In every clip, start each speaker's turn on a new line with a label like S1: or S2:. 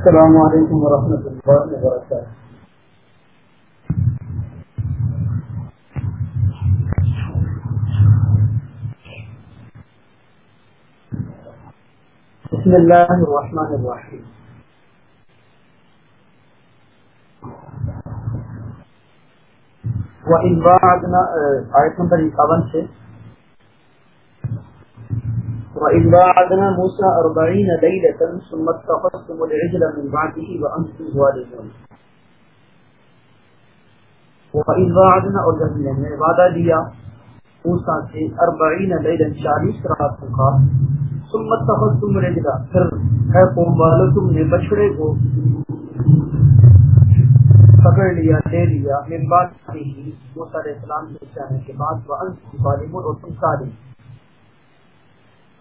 S1: السلام علیکم ورحمۃ اللہ وبرکاتہ۔ بسم اللہ الرحمن الرحیم۔ وَإِنْ بَعَدْنَا آیت نمبر 51 سے وَإِنْ بَعَدْنَا مُوسَى أَرْبَعِينَ لَيْلَةً ثُمَّ اتَّخَذْتُمُ الْعِجْلَ مِنْ بَعْدِهِ وَأَنْتُمْ ظَالِمُونَ. وَإِنْ بَعَدْنَا اور جب ہم نے وعدہ لیا موسیٰ سے اربعین لیلن چالیس راتوں کا ثم اتخذتم العجلَ، پھر اے قوم والو، تم نے بچڑے کو پکڑ لیا، لے لیا، من بعد ہی موسیٰ علیہ السلام کے جانے کے بعد وَأَنْتُمْ ظَالِمُونَ اور تم ظالم۔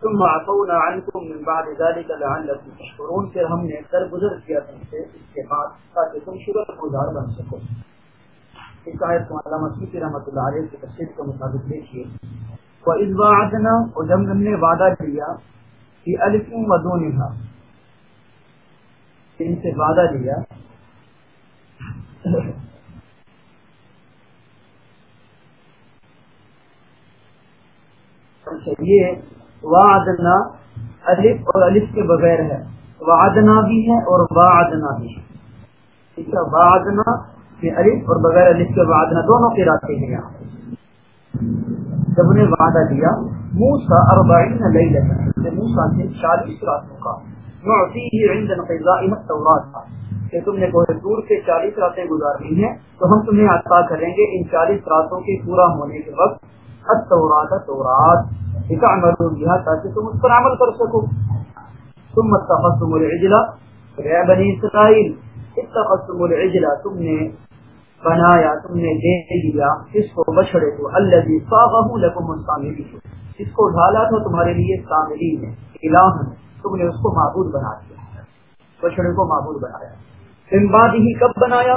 S1: ثم عفونا عنكم من بعد ذلك لعلكم تشكرون، پھر ہم نے در گزر کیا تم سے اس کے بعد، تاکہ تم شکر گزار بن سکو۔ اس آیت کو علامہ سیدی رحمۃ اللہ علیہ کی تفسیر کے مطابق دیکھیے۔ وَإِذْ وَعَدْنَا، اور جب ہم نے وعدہ لیا کہ الف و دونها ان سے وعدہ لیا یہ وعدنا الف اور الف کے بغیر ہے۔ وعدنا بھی ہے اور وعدنا بھی ہے۔ ٹھیک ہے؟ وعدنا کہ الف اور بغیر الف کے وعدنا، دونوں کے راتے ہیں یہاں۔ جب انہیں وعدہ دیا موسا اربعین لیلہ موسا سے چالیس راتوں کا نعطیہ عند انقضاء التوراۃ کہ تم نے کوہ دور کے چالیس راتیں گزارنی ہیں، تو ہم تمہیں عطا کریں گے ان چالیس راتوں کے پورا ہونے کے وقت التورات، تورات۔ تاکہ تم اس پر عمل کر سکو تم اتخذتم العجلہ اے بنی اسرائیل اتخذتم العجلہ تم نے بنایا، تم نے دے لیا اس کو بچڑے کو الذي صاغه لكم الصامدين اس کو ڈھالا تھا تمہارے لیے سامرین ہے الہ تم نے اس کو معبود بنا دیا. بچڑے کو معبود بنایا. بعد ہی کب بنایا؟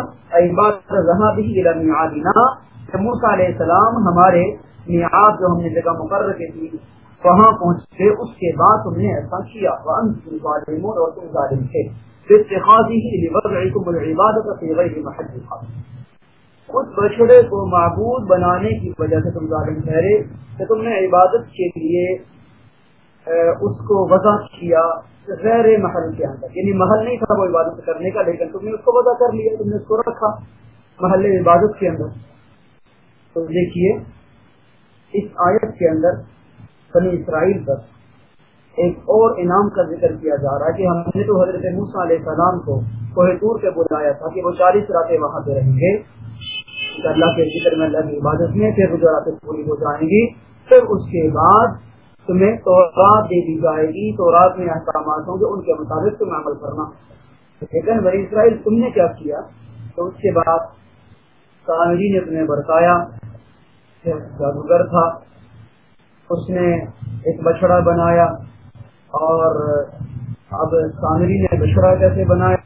S1: موسا علیہ السلام ہمارے میعاد جو ہم نے جگہ مقرر کی تھی، وہاں پہنچے، اس کے بعد تم نے ایسا کیا اور تم ظالم تھے۔ اس بچڑے کو معبود بنانے کی وجہ سے تم ظالم ٹھہرے، کہ تم نے عبادت کے لیے اس کو وضع کیا۔ غیر محل کے اندر۔ یعنی محل نہیں تھا وہ عبادت کرنے کا، لیکن تم نے اس کو وضع کر لیا، تم نے اس کو رکھا محل عبادت کے اندر۔ تو دیکھیے، اس آیت کے اندر بنی اسرائیل پر ایک اور انعام کا ذکر کیا جا رہا ہے کہ ہم نے تو حضرت موسیٰ علیہ السلام کو کوہ دور کے بلایا تھا کہ وہ چالیس راتیں وہاں پہ رہیں گے۔ اللہ کے ذکر میں اللہ کی عبادت میں، پھر وہ راتیں پوری ہو جائیں گی۔ پھر اس کے بعد تمہیں تورات دے دی جائے گی تو رات میں احکامات ہوں گے، ان کے مطابق تمہیں عمل کرنا لیکن بنی اسرائیل، تم نے کیا کیا؟ تو اس کے بعد کامری نے تمہیں برتایا جادوگر تھا۔ اس نے ایک بچڑا بنایا اور اب کامری نے بچڑا کیسے بنایا؟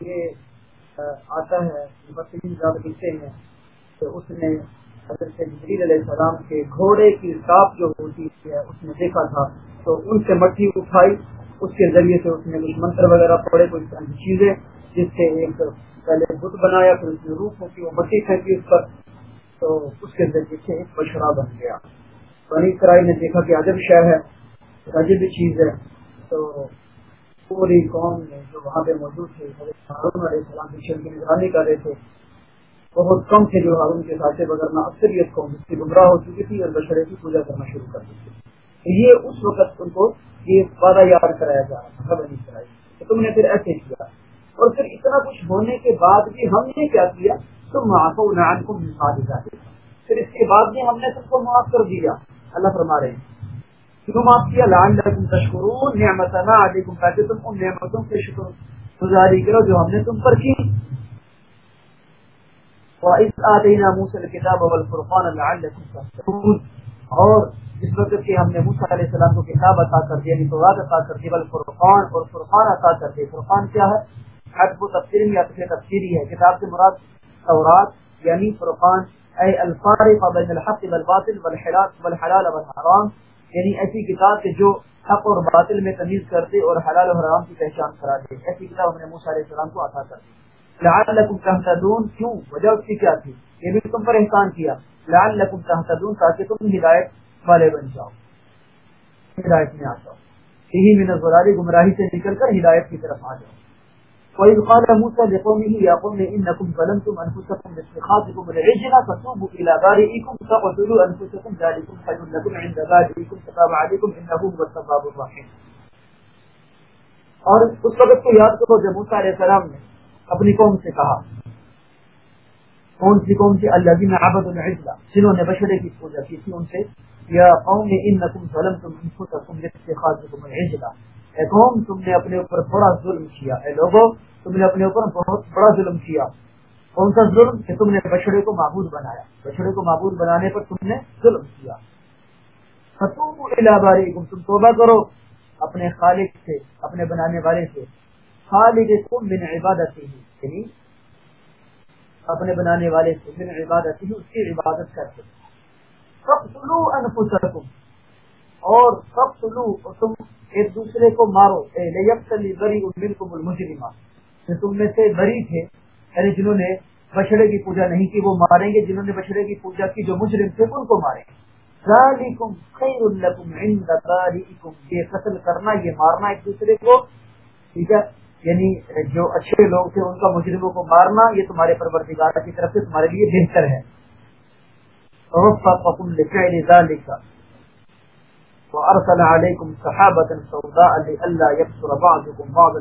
S1: یہ آتا ہے لکھتے ہیں۔ کہ اس نے حضرت جبریل علیہ السلام کے گھوڑے کی ٹاپ جو ہوتی ہے، اس نے دیکھا تھا۔ تو ان سے مٹی اٹھائی، اس کے ذریعے سے اس نے کچھ منتر وغیرہ پڑے کوئی طرح کی چیزیں، جس سے ایک پہلے بت بنایا، پھر اس میں روح ہوتی وہ مٹی پھینکی اس پر۔ تو اس کے ذریعے سے ایک بچڑا بن گیا۔ بنی کرائی نے دیکھا کہ عجب شہر ہے، عجب چیز ہے۔ تو پوری قوم نے جو وہاں پہ موجود تھے، حضرت علیہ السلام کی شرک نگرانی کر رہے تھے بہت کم تھے جو ہارون کے ساتھ وغیرہ اکثریت کو جس کی گمراہ ہو چکی تھی اور بشرے کی پوجا کرنا شروع کر دی تھی۔ یہ اس وقت ان کو یہ وعدہ یاد کرایا جا رہا تھا نہیں کرائی۔ تو تم نے پھر ایسے کیا۔ اور پھر اتنا کچھ ہونے کے بعد بھی ہم نے کیا کیا؟ تم معاف و نان کو مثال پھر اس کے بعد بھی ہم نے سب کو معاف کر دیا۔ اللہ فرما رہے ہیں۔ کیوں معاف کیا؟ لان لکم تشکرون نعمت علیکم۔ تاکہ تم ان نعمتوں کے شکر گزاری کرو جو ہم نے تم پر کی۔ وَإِذْ آتَيْنَا مُوسَى الْكِتَابَ وَالْفُرْقَانَ لَعَلَّكُمْ تَهْتَدُونَ اور جس وقت کہ ہم نے موسیٰ علیہ السلام کو کتاب عطا کر دی یعنی تورات عطا کر دی بل فرقان اور فرقان عطا کر دی۔ فرقان کیا ہے؟ حق و تفسیر یا تفسیری ہے۔ کتاب سے مراد تورات یعنی فرقان، اے الفارق بین الحق والباطل والحلال والحلال والحرام۔ یعنی ایسی کتاب کے جو حق اور باطل میں تمیز کر دے اور حلال و حرام کی پہچان کرا دے۔ ایسی کتاب ہم نے موسیٰ علیہ السلام کو عطا کر دی۔ لعلکم تہتدون، کیوں؟ وجہ اس کی کیا تھی؟ یہ بھی تم پر احسان کیا۔ لعلکم تہتدون، تاکہ تم ہدایت والے بن جاؤ۔ ہدایت میں آ جاؤ۔ یہی من الضلال گمراہی سے نکل کر ہدایت کی طرف آ جاؤ۔ وإذ قال موسى لقومه، يا قوم إنكم ظلمتم أنفسكم باتخاذكم العجل فتوبوا إلى بارئكم فقتلوا أنفسكم، ذلكم خير لكم عند بارئكم فتاب عليكم إنه هو التواب الرحيم۔ اور اس وقت کو یاد کرو، جب موسیٰ علیہ السلام نے اپنی قوم سے کہا۔ کون سی قوم سے اللہ عبد العزلہ جنہوں نے بشرے کی پوجا کی تھی ان سے۔ یا قوم انکم ظلمتم انفسکم باتخاذکم العجلہ۔ اے قوم، تم نے اپنے اوپر بڑا ظلم کیا۔ اے لوگوں، تم نے اپنے اوپر بہت بڑا ظلم کیا۔ کون سا ظلم؟ کہ تم نے بچڑے کو معبود بنایا۔ بچڑے کو معبود بنانے پر تم نے ظلم کیا۔ تم توبہ کرو اپنے خالق سے، اپنے بنانے والے سے۔ خالق تم بن عبادت یعنی اپنے بنانے والے سے بن عبادت اس کی عبادت کرتے سب سلو انفسکم، اور سب اور تم ایک دوسرے کو مارو۔ بری مجرمہ تم میں سے بری تھے یعنی جنہوں نے بچڑے کی پوجا نہیں کی، وہ ماریں گے۔ جنہوں نے بچڑے کی پوجا کی، جو مجرم تھے، ان کو ماریں گے۔ یہ قتل کرنا، یہ مارنا ایک دوسرے کو، ٹھیک ہے؟ یعنی جو اچھے لوگ تھے ان کا مجرموں کو مارنا، یہ تمہارے پروردگار کی طرف سے تمہارے لیے بہتر ہے۔ وأرسل عليكم سحابة سوداء لألا يبصر بعضكم بعضا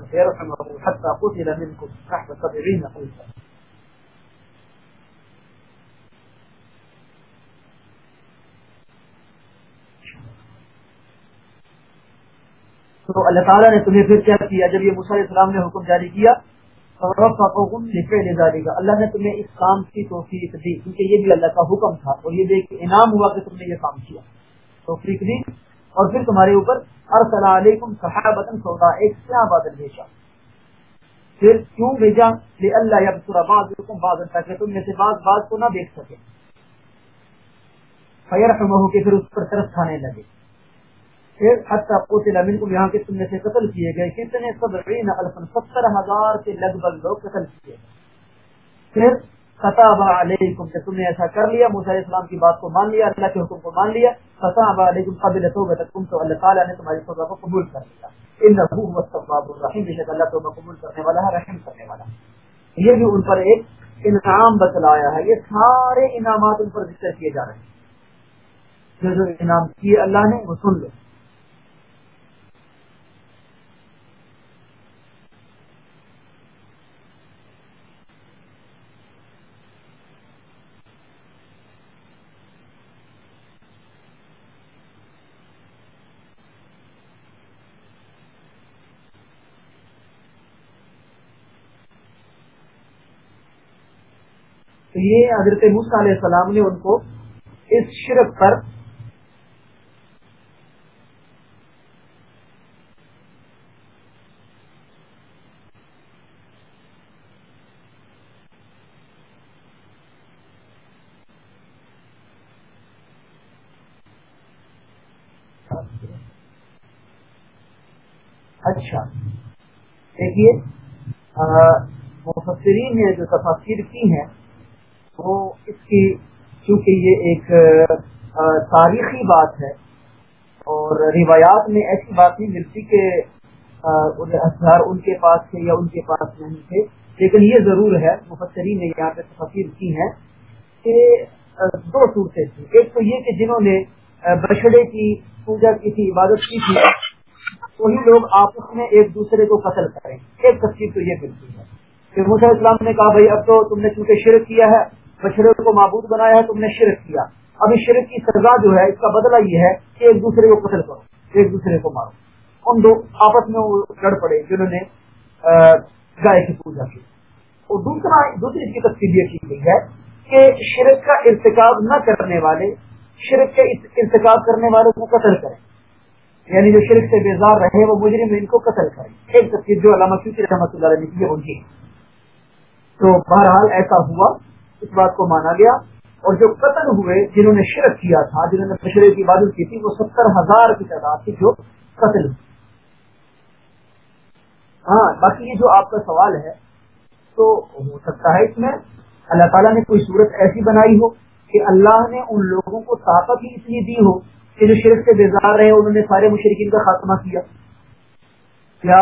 S1: حتى قتل منكم سبعين تو اللہ تعالیٰ نے تمہیں پھر کیا کیا؟ جب یہ علیہ السلام نے حکم جاری کیا گا اللہ نے تمہیں اس کام کی توفیق دی، کیونکہ یہ بھی اللہ کا حکم تھا۔ اور یہ بھی ایک انعام ہوا کہ تم نے یہ کام کیا۔ توفیق دی اور پھر تمہارے اوپر ارسل علیکم صحابت سودا ایک سیاہ بادل بھیجا۔ پھر کیوں بھیجا؟ کہ اللہ یبصر بعضکم بعضا، تاکہ تم میں سے بعض بعض کو نہ دیکھ سکے۔ فیرحمہ کہ پھر اس پر طرف کھانے لگے۔ قتل منکم، یہاں کے تم میں سے قتل کیے گئے، کتنے سبعین الفن ستر ہزار کے لگ بھگ لوگ قتل کیے گئے۔ پھر فتح علیکم، کہ تم نے ایسا کر لیا، موسیٰ علیہ السلام کی بات کو مان لیا، اللہ کے حکم کو مان لیا۔ فتح علیکم، قبل توبتکم، تو اللہ تعالیٰ نے تمہاری توبہ کو قبول کر لیا۔ انہو هو التواب الرحیم، بے شک اللہ توبہ قبول کرنے والا ہے، رحم کرنے والا یہ بھی ان پر ایک انعام بتلایا ہے، یہ سارے انعامات ان پر ذکر کیے جا رہے ہیں۔ جو جو انعام کیے اللہ نے، وہ سن لو۔ یہ حضرت موسیٰ علیہ السلام نے ان کو اس شرک پر اچھا دیکھیے مفسرین نے جو تفاصر کی ہیں وہ اس کی چونکہ یہ ایک تاریخی بات ہے، اور روایات میں ایسی بات نہیں ملتی کہ ہتھیار ان کے پاس تھے یا ان کے پاس نہیں تھے، لیکن یہ ضرور ہے، مفسرین نے یہاں پہ تفصیل کی ہے کہ دو صورتیں تھیں۔ ایک تو یہ کہ جنہوں نے بچڑے کی پوجا کی تھی، عبادت کی تھی، وہی لوگ آپس میں ایک دوسرے کو قتل کریں۔ ایک تفصیل تو یہ ملتی ہے کہ مسا اسلام نے کہا، بھائی اب تو تم نے چونکہ شرک کیا ہے بچڑے کو معبود بنایا ہے، تم نے شرک کیا۔ اب اس شرک کی سزا جو ہے، اس کا بدلہ یہ ہے کہ ایک دوسرے کو قتل کرو، ایک دوسرے کو مارو۔ ان دو آپس میں وہ لڑ پڑے جنہوں نے گائے کی پوجا کی۔ اور دوسرا، دوسری اس کی تفصیل یہ کی گئی ہے کہ شرک کا ارتکاب نہ کرنے والے، شرک کے ارتکاب کرنے والے کو قتل کریں۔ یعنی جو شرک سے بیزار رہے، وہ مجرم ان کو قتل کریں۔ ایک تصویر جو علامہ رحمۃ اللہ علیہ کی ان کی۔ تو بہرحال ایسا ہوا اس بات کو مانا گیا اور جو قتل ہوئے جنہوں نے شرک کیا تھا، جنہوں نے مشرے کی عبادت کی تھی، وہ ستر ہزار کی تعداد تھی جو قتل ہوئی۔ ہاں باقی یہ جو آپ کا سوال ہے، تو ہو سکتا ہے اس میں اللہ تعالیٰ نے کوئی صورت ایسی بنائی ہو کہ اللہ نے ان لوگوں کو طاقت ہی اتنی دی ہو کہ جو شرک سے بیزار رہے، انہوں نے سارے مشرقین کا خاتمہ کیا۔ کیا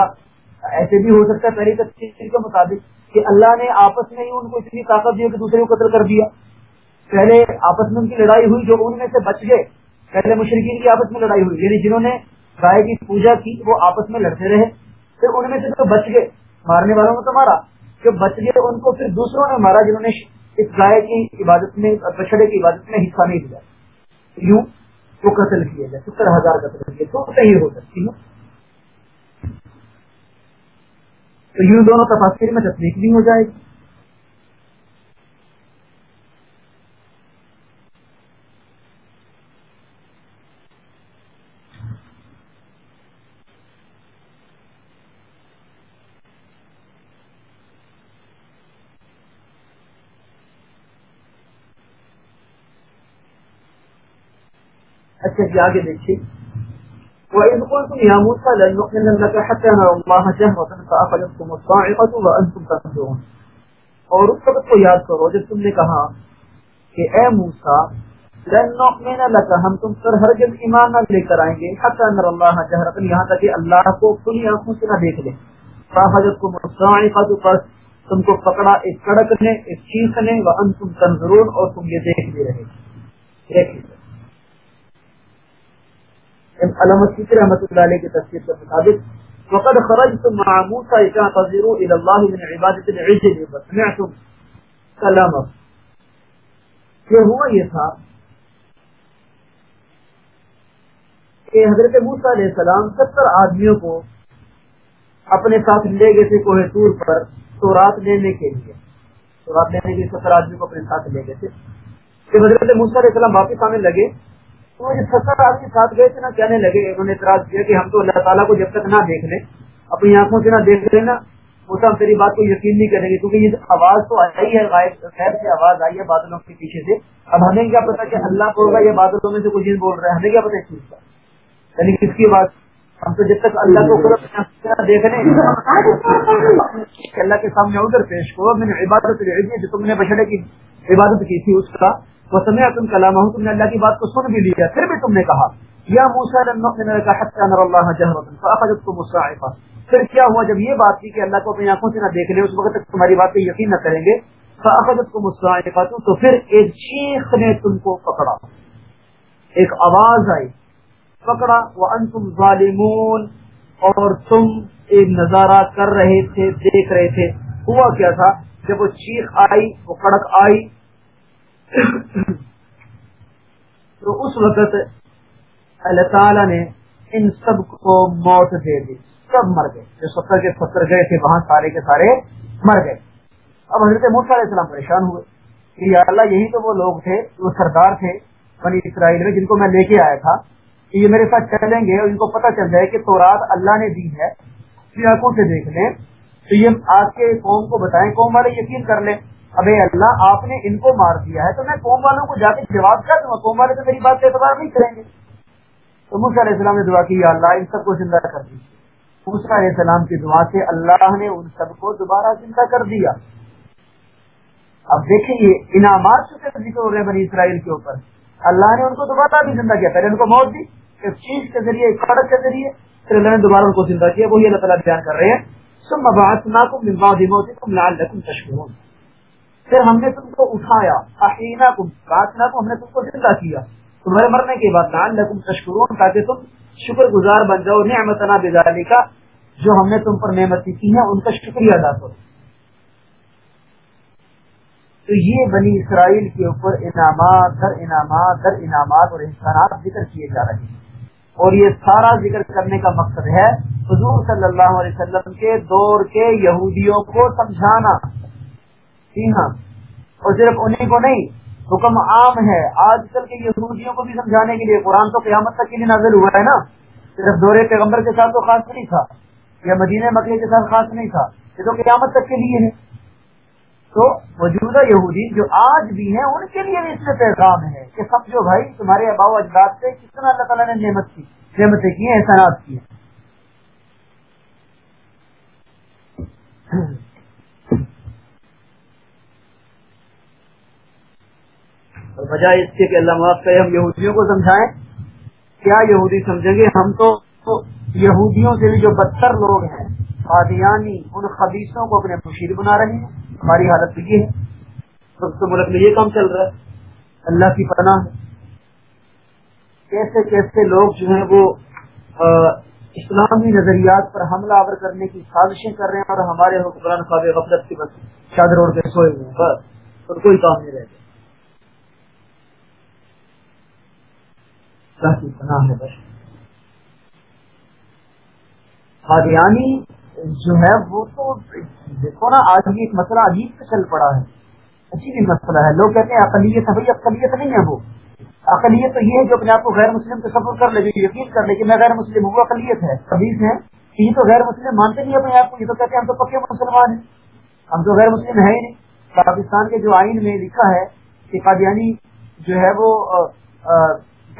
S1: ایسے بھی ہو سکتا ہے پہلی تفصیل کے مطابق؟ کہ اللہ نے آپس میں ہی ان کو اتنی طاقت دی کہ دوسرے کو قتل کر دیا۔ پہلے آپس میں ان کی لڑائی ہوئی جو ان میں سے بچ گئے، پہلے مشرقین کی آپس میں لڑائی ہوئی یعنی جنہوں نے گائے کی، پوجا کی، وہ آپس میں لڑتے رہے۔ پھر ان میں سے جو بچ گئے، مارنے والوں کو تو مارا۔ جو بچ گئے، ان کو پھر دوسروں نے مارا جنہوں نے اس گائے کی عبادت میں بچڑے کی عبادت میں حصہ نہیں دیا۔ یوں وہ قتل کیا جائے ستر ہزار قتل کیے، تو صحیح ہو سکتی ہے۔ تو یوں دونوں تفاصر میں تصدیق بھی ہو جائے گی۔ اچھا جی آگے دیکھیے۔ وإذ قلتم يا موسى لن نؤمن لك حتى نرى الله جهرة فأخذتكم الصاعقة وأنتم تنظرون۔ اور اس وقت کو یاد کرو جب تم نے کہا کہ اے موسا لن نؤمن لك ہم تم پر ہرگز ایمان نہ لے کر آئیں گے حتى نرى الله جهرة، یہاں تک کہ اللہ کو کھلی آنکھوں سے نہ دیکھ لیں۔ فأخذتكم الصاعقة، پس تم کو پکڑا، ایک کڑک نے، ایک چیخ نے، وأنتم تنظرون، اور تم یہ دیکھ بھی رہے۔ دیکھ علامت فکر رحمۃ اللہ علیہ کی تصویر کے مطابق، وقد خرجتم مع موسى تعتذروا الى الله من عباده العجل وسمعتم كلامه۔ یہ ہوا یہ تھا کہ حضرت موسیٰ علیہ السلام ستر آدمیوں کو اپنے ساتھ لے گئے تھے کوہ طور پر تو رات لینے کے لیے۔ تو رات لینے کے لیے ستر آدمیوں کو اپنے ساتھ لے گئے تھے۔ کہ حضرت موسیٰ علیہ السلام واپس آنے لگے تو جو ستر آدمی ساتھ گئے تھے نا کہنے لگے، انہوں نے اعتراض کیا کہ ہم تو اللہ تعالیٰ کو جب تک نہ دیکھ لیں، اپنی آنکھوں سے نہ دیکھ لیں نا، وہ ہم تیری بات کو یقین نہیں کریں گے، کیونکہ یہ آواز تو آئی ہے، غائب خیر سے آواز آئی ہے بادلوں کے پیچھے سے۔ اب ہمیں کیا پتا کہ اللہ کو ہوگا یہ بادلوں میں سے کچھ بول رہا ہے ہمیں کیا پتا اس چیز کا۔ یعنی کس کی بات؟ ہم تو جب تک اللہ کو دیکھ لیں، اللہ کے سامنے ادھر پیش کرو میں نے عبادت جو تم نے بچڑے کی عبادت کی تھی، اس کا وہ سمے تم کلام ہوں تم نے اللہ کی بات کو سن بھی لیا، پھر بھی تم نے کہا، یا موسا پھر کیا ہوا جب یہ بات تھی کہ اللہ کو اپنی آنکھوں سے نہ دیکھ لے اس وقت تک تمہاری بات پہ یقین نہ کریں گے؟ کو تو پھر ایک چیخ نے تم کو پکڑا۔ ایک آواز آئی، پکڑا وہ انتم ظالمون اور تم ایک نظارہ کر رہے تھے، دیکھ رہے تھے۔ ہوا کیا تھا؟ جب وہ چیخ آئی، وہ کڑک آئی تو اس وقت اللہ تعالی نے ان سب کو موت دے دی۔ سب مر گئے۔ جو ستر کے ستر گئے تھے، وہاں سارے کے سارے مر گئے۔ اب حضرت موسیٰ علیہ السلام پریشان ہوئے کہ یا اللہ، یہی تو وہ لوگ تھے، وہ سردار تھے بنی اسرائیل میں، جن کو میں لے کے آیا تھا کہ یہ میرے ساتھ چلیں گے اور ان کو پتہ چل جائے کہ تو رات اللہ نے دی ہے۔ آنکھوں سے دیکھ لیں۔ تو یہ آج کے قوم کو بتائیں، قوم والے یقین کر لیں۔ ابے اللہ آپ نے ان کو مار دیا ہے تو میں قوم والوں کو جا کے جواب کر دوں؟ قوم والے تو میری بات کا اعتبار نہیں کریں گے۔ تو موسیٰ علیہ السلام نے دعا کی، یا اللہ ان سب کو زندہ کر دی موسیٰ علیہ السلام کی دعا سے اللہ نے ان سب کو دوبارہ زندہ کر دیا۔ اب دیکھیں یہ انعامات سے ذکر ہو رہے ہیں بنی اسرائیل کے اوپر۔ اللہ نے ان کو دوبارہ بھی زندہ کیا، پہلے ان کو موت دی ایک چیز کے ذریعے، ایک کڑک کے ذریعے، پھر اللہ نے دوبارہ ان کو زندہ کیا۔ وہی اللہ تعالیٰ بیان کر رہے ہیں۔ سم بات نہ تم موت تم لال رقم تشکر پھر ہم نے تم کو اٹھایا۔ کو ہم نے تم کو زندہ کیا۔ تمہارے مرنے کے بعد لکم تشکرون تاکہ تم شکر گزار بن جاؤ نعمت بزالی کا جو ہم نے تم پر نعمتی کی ہے ان کا شکریہ ادا کرو۔ تو یہ بنی اسرائیل کے اوپر انعامات در انعامات در انعامات اور انسانات ذکر کیے جا رہے ہیں۔ اور یہ سارا ذکر کرنے کا مقصد ہے حضور صلی اللہ علیہ وسلم کے دور کے یہودیوں کو سمجھانا۔ جی ہاں اور صرف انہیں کو نہیں حکم عام ہے۔ آج کل کے یہودیوں کو بھی سمجھانے کے لیے قرآن تو قیامت تک کے لیے نازل ہوا ہے نا۔ صرف دورے پیغمبر کے ساتھ تو خاص نہیں تھا، یا مدینہ مکے کے ساتھ خاص نہیں تھا، یہ تو قیامت تک کے لیے ہے۔ تو موجودہ یہودی جو آج بھی ہیں، ان کے لیے بھی اس میں پیغام ہے کہ سب جو بھائی، تمہارے اباؤ اجداد سے کتنا اللہ تعالیٰ نے نعمت کی، نعمتیں کی ہیں، احسانات کی ہیں۔ بجائے اس کے کہ اللہ معاف کرے، ہم یہودیوں کو سمجھائیں۔ کیا یہودی سمجھیں گے؟ ہم تو یہودیوں سے بھی جو بدتر لوگ ہیں، قادیانی، ان خبیصوں کو اپنے مشیر بنا رہے ہیں۔ ہماری حالت یہ ہے۔ تو ملک میں یہ کام چل رہا ہے۔ اللہ کی پناہ۔ کیسے کیسے لوگ جو ہیں وہ اسلامی نظریات پر حملہ آور کرنے کی سازشیں کر رہے ہیں اور ہمارے حکمران خواب غفلت کی بس چادر اوڑھ کے سوئے ہوئے ہیں۔ بس، اور کوئی کام نہیں رہتا اللہ کی پناہ ہے بس۔ قادیانی جو ہے وہ تو دیکھو نا، آج بھی ایک مسئلہ عجیب سے چل پڑا ہے۔ عجیب مسئلہ ہے۔ لوگ کہتے ہیں اقلیت ہے بھائی اقلیت نہیں ہے وہ۔ اقلیت تو یہ ہے جو اپنے آپ کو غیر مسلم کا سفر کر لے یقین کر لے کہ میں غیر مسلم ہوں، وہ اقلیت ہے۔ حدیث ہے۔ یہ تو غیر مسلم مانتے نہیں اپنے آپ کو، یہ تو کہتے ہیں ہم تو پکے مسلمان ہیں۔ ہم تو غیر مسلم ہے ہی نہیں۔ پاکستان کے جو آئین میں لکھا ہے کہ قادیانی جو ہے وہ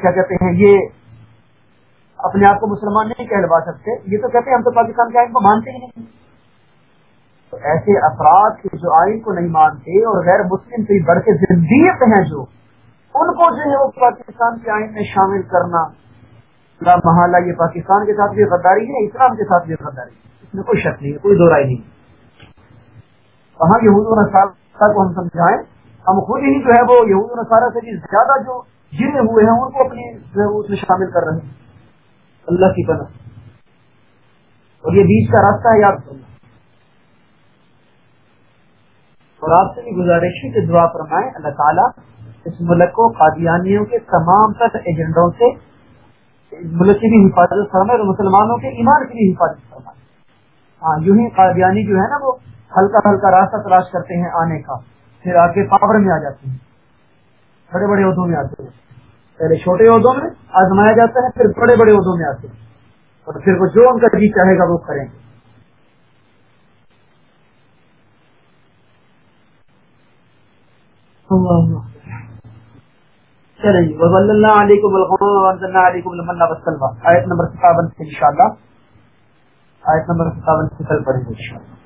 S1: کیا کہتے ہیں، یہ اپنے آپ کو مسلمان نہیں کہلوا سکتے۔ یہ تو کہتے ہیں، ہم تو پاکستان کے آئین کو مانتے ہی نہیں۔ تو ایسے افراد کے جو آئین کو نہیں مانتے اور غیر مسلم سے بڑھ کے زندیت ہیں جو، ان کو جو ہے وہ پاکستان کے آئین میں شامل کرنا محالہ، یہ پاکستان کے ساتھ بھی غداری ہے، اسلام کے ساتھ بھی غداری ہے۔ اس میں کوئی شک نہیں ہے، کوئی دو رائے نہیں۔ وہاں یہود و نصارہ کو ہم سمجھائیں ہم خود ہی جو ہے وہ یہود نصارہ سے بھی زیادہ جو جرے ہوئے ہیں، ان کو اپنی جو اس میں شامل کر رہے ہیں۔ اللہ کی بنا اور یہ بیچ کا راستہ ہے یاد کرنا اور آپ سے بھی گزارش ہے کہ دعا فرمائے اللہ تعالیٰ اس ملک کو، قادیانیوں کے تمام تر ایجنڈوں سے ملک کی بھی حفاظت فرمائے اور مسلمانوں کے ایمان کی بھی حفاظت فرمائے۔ ہاں یوں ہی قادیانی جو ہے نا وہ ہلکا ہلکا راستہ تلاش کرتے ہیں آنے کا۔ پھر آگے پاور میں آ جاتے ہیں۔ بڑے بڑے عہدوں میں آتے ہیں۔ پہلے چھوٹے عہدوں میں آزمایا جاتا ہے، پھر بڑے بڑے عہدوں میں آتے ہیں۔ اور پھر وہ جو ان کا جی چاہے گا وہ کریں گے۔ چلیں جی وزل اللہ علیکم علیکم آیت نمبر ستاون سے ان شاء اللہ آیت نمبر ستاون سے کل پڑھیں گے ان شاء اللہ